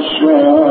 متشابها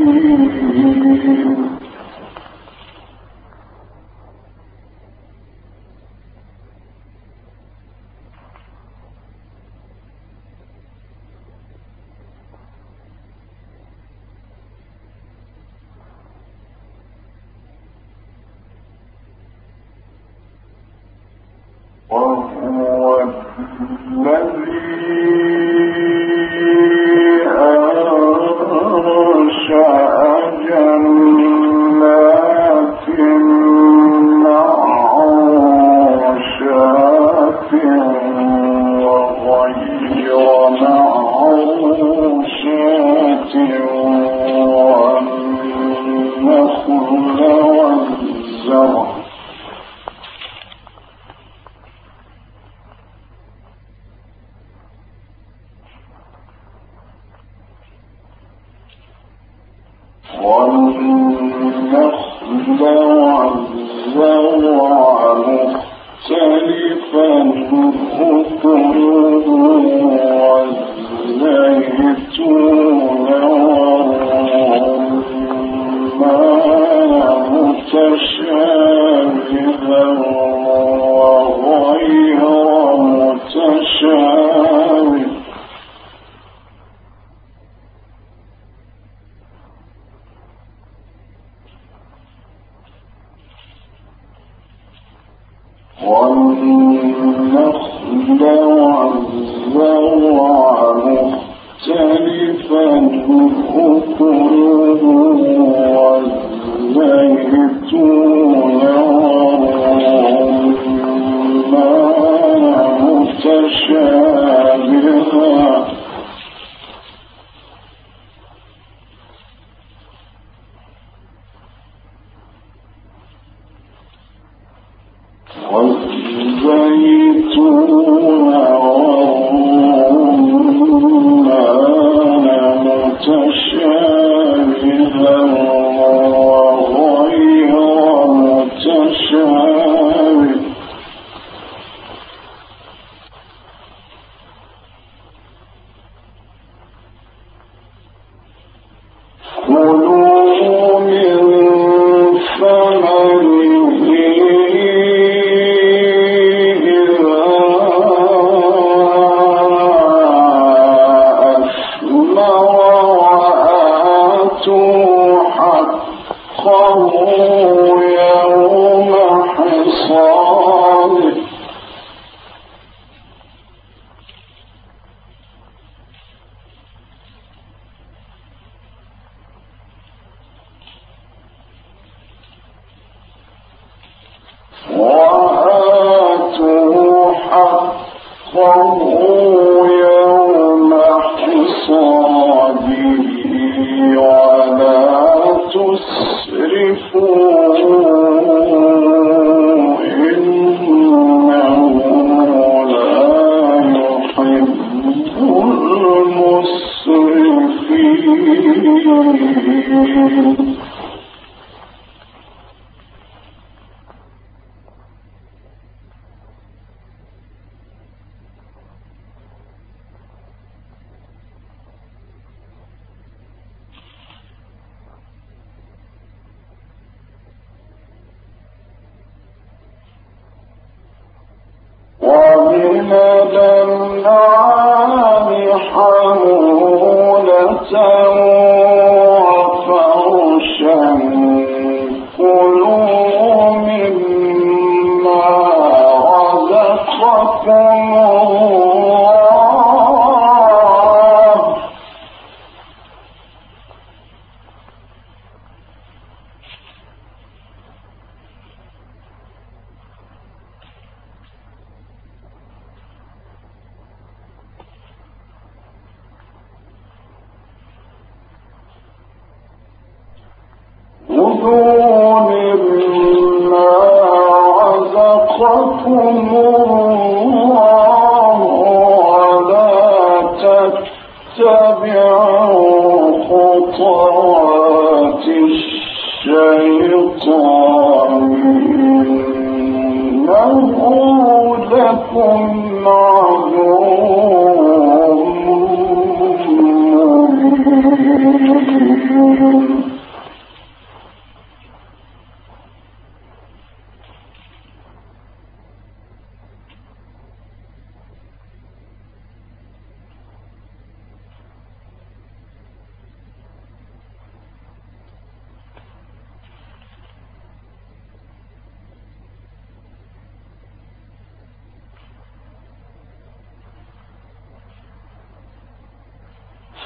Thank.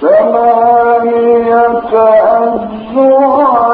ثمانية أزواج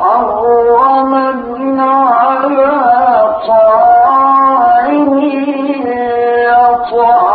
محرما على طاعم يطعم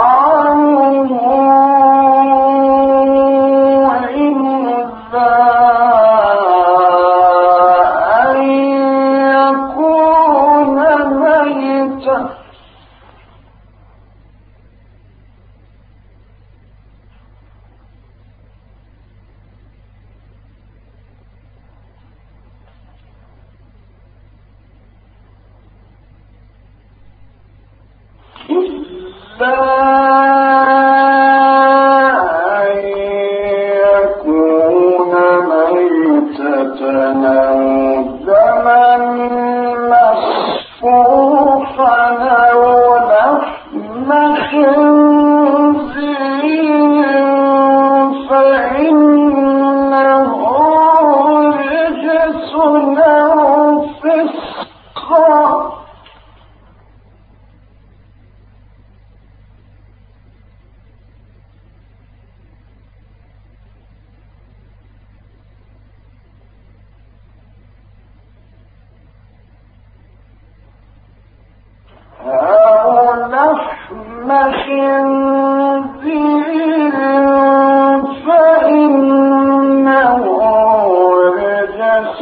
فإنه رجس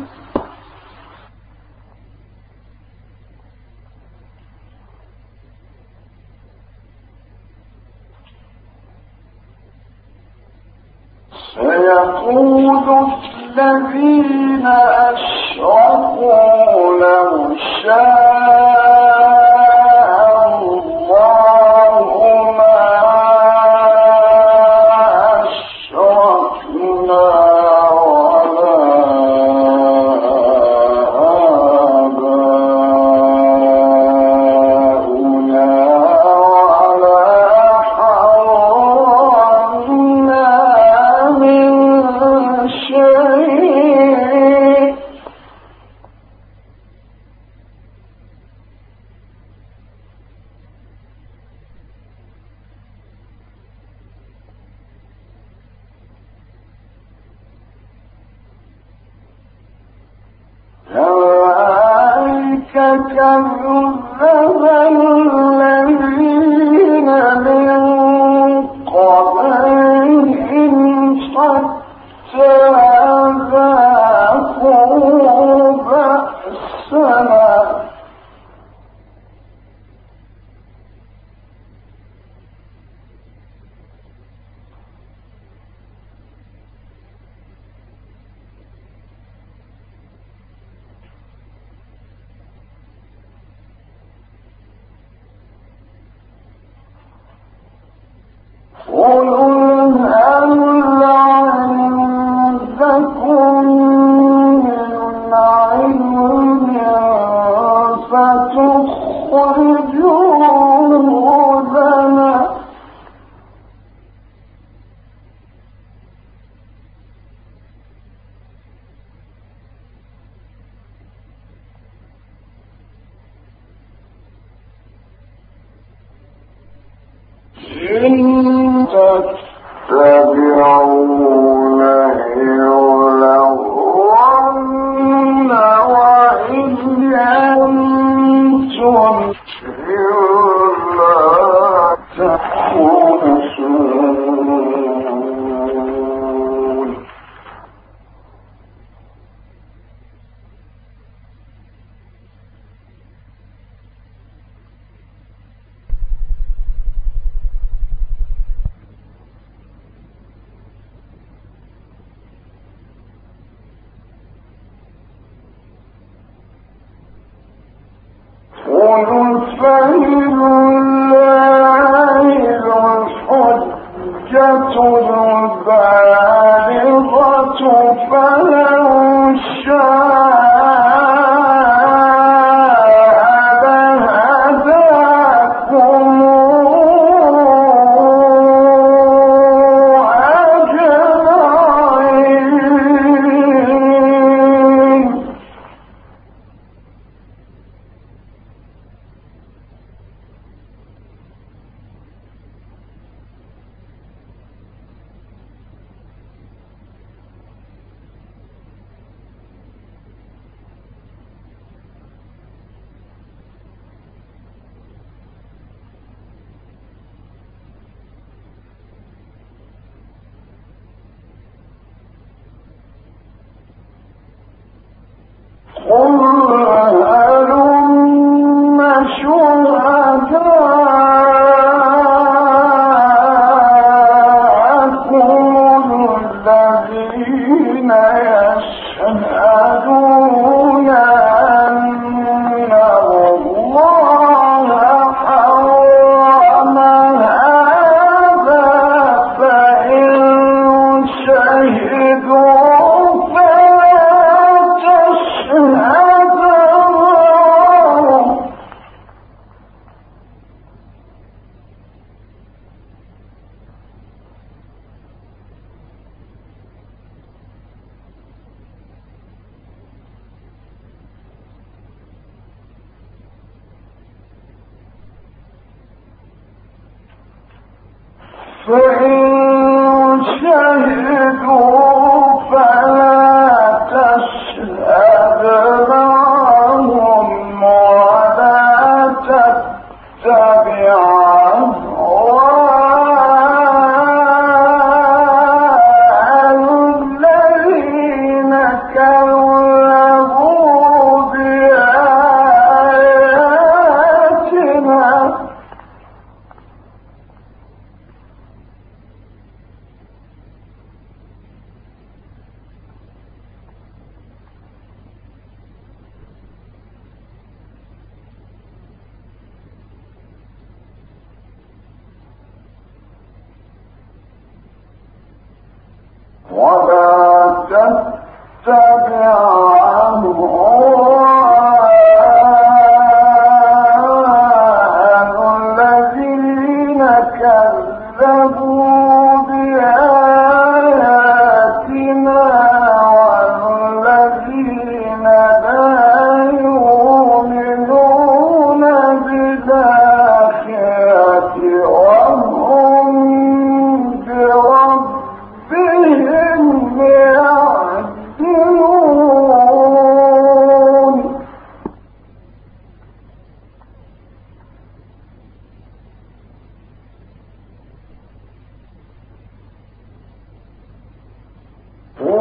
إن تتبعون قل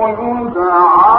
جعلنا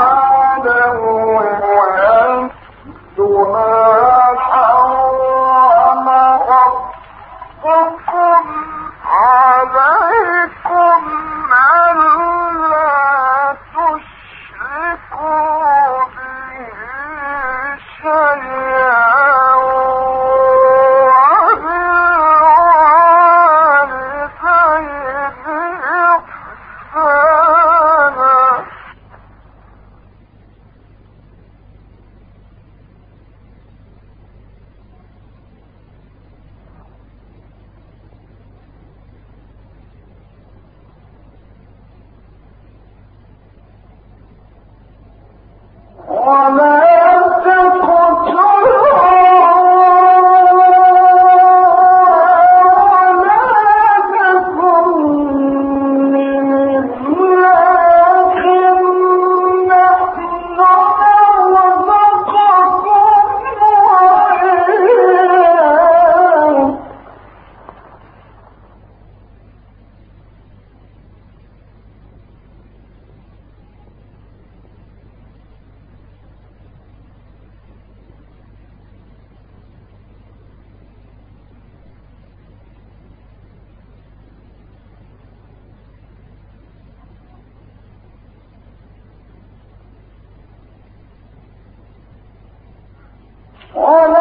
All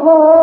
فقد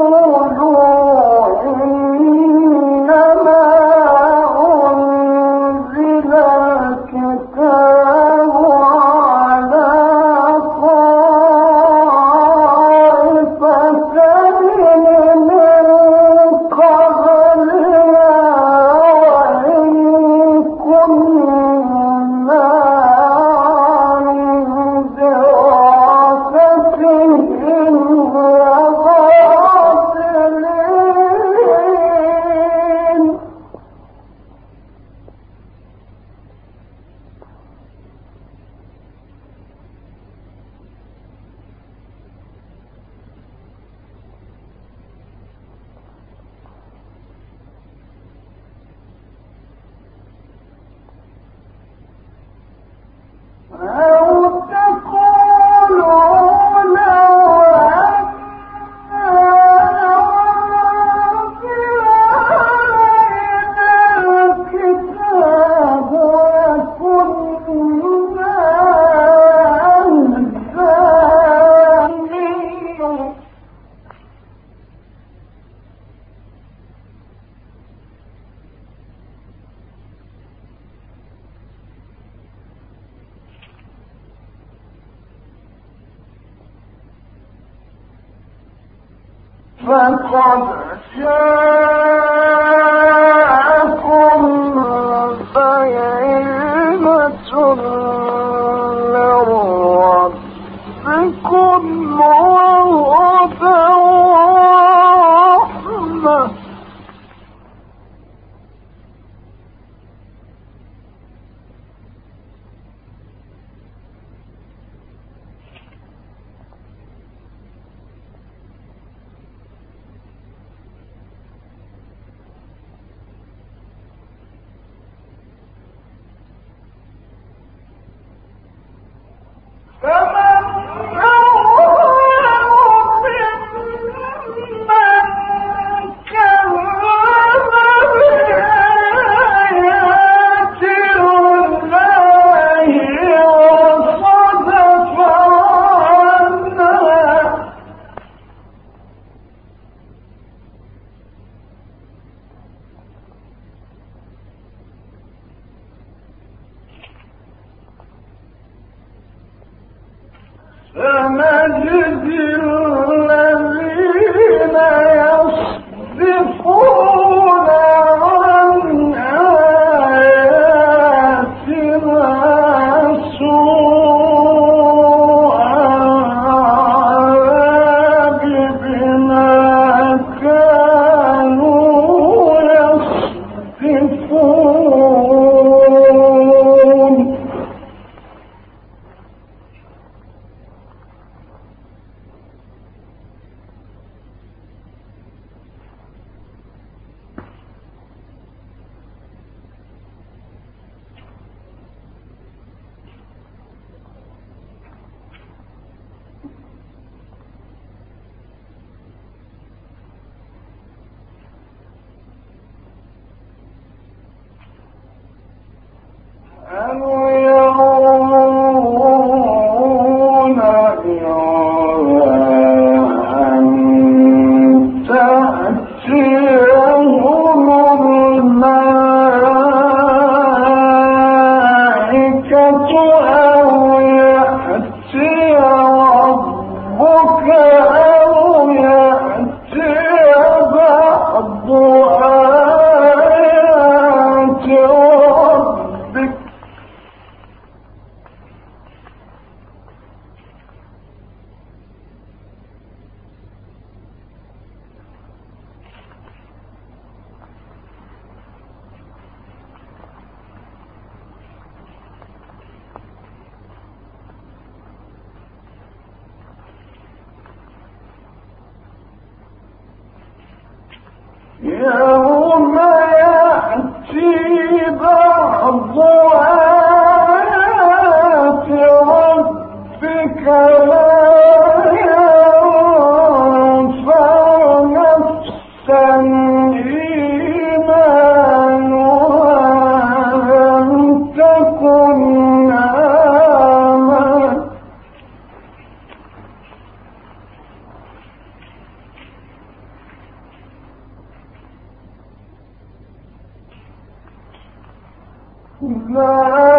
لا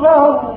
الذين